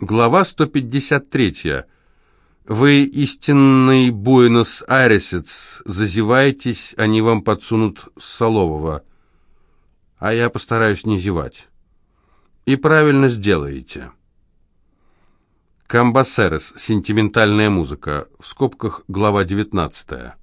Глава 153. Вы истинный буэнос-айресец, зазеваетесь, они вам подсунут Солового. А я постараюсь не зевать. И правильно сделаете. Камбасерес. Сентиментальная музыка. В скобках глава 19.